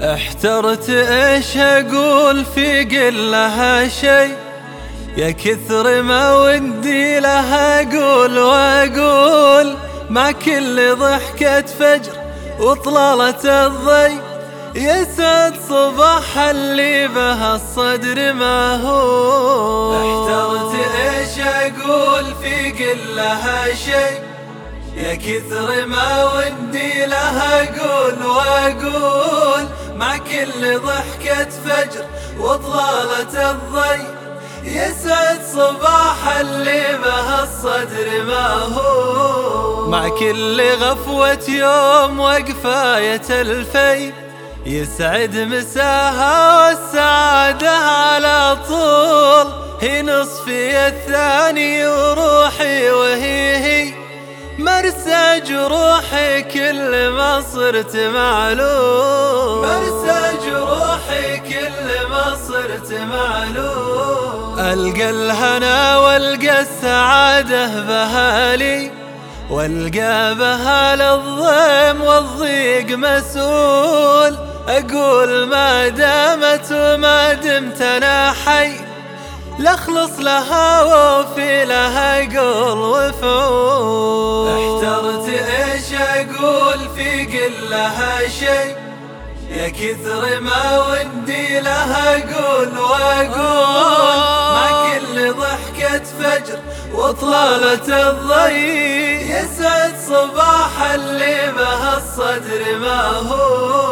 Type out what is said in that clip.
احترت إيش أقول في قلها شي يا كثر ما ودي لها أقول واقول مع كل ضحكة فجر وطلالة الضي يسعد صباح اللي بها الصدر ما هو. احترت إيش أقول في قلها شي يا كثر ما ودي لها أقول واقول مع كل ضحكة فجر وطلالة الضي. يسعد صباح اللي بها الصدر ما هو. مع كل غفوة يوم وقفاية الفي. يسعد مساها والسعادة على طول. هي نصفي الثاني وروحي وهي هي. مرسى جروحي كل ما صرت معلوم. صرت معلوم ألقى الهنا وألقى السعادة بهالي وألقى بها للضيم والضيق مسؤول. أقول ما دامت وما دمت أنا حي لخلص لها وفي لها قول وفعول احترت إيش أقول؟ في قل لها شي. يا كثر ما ودي لها أقول وأقول مع كل ضحكة فجر وطلالة الضي يسعد صباح اللي بها الصدر ما هو.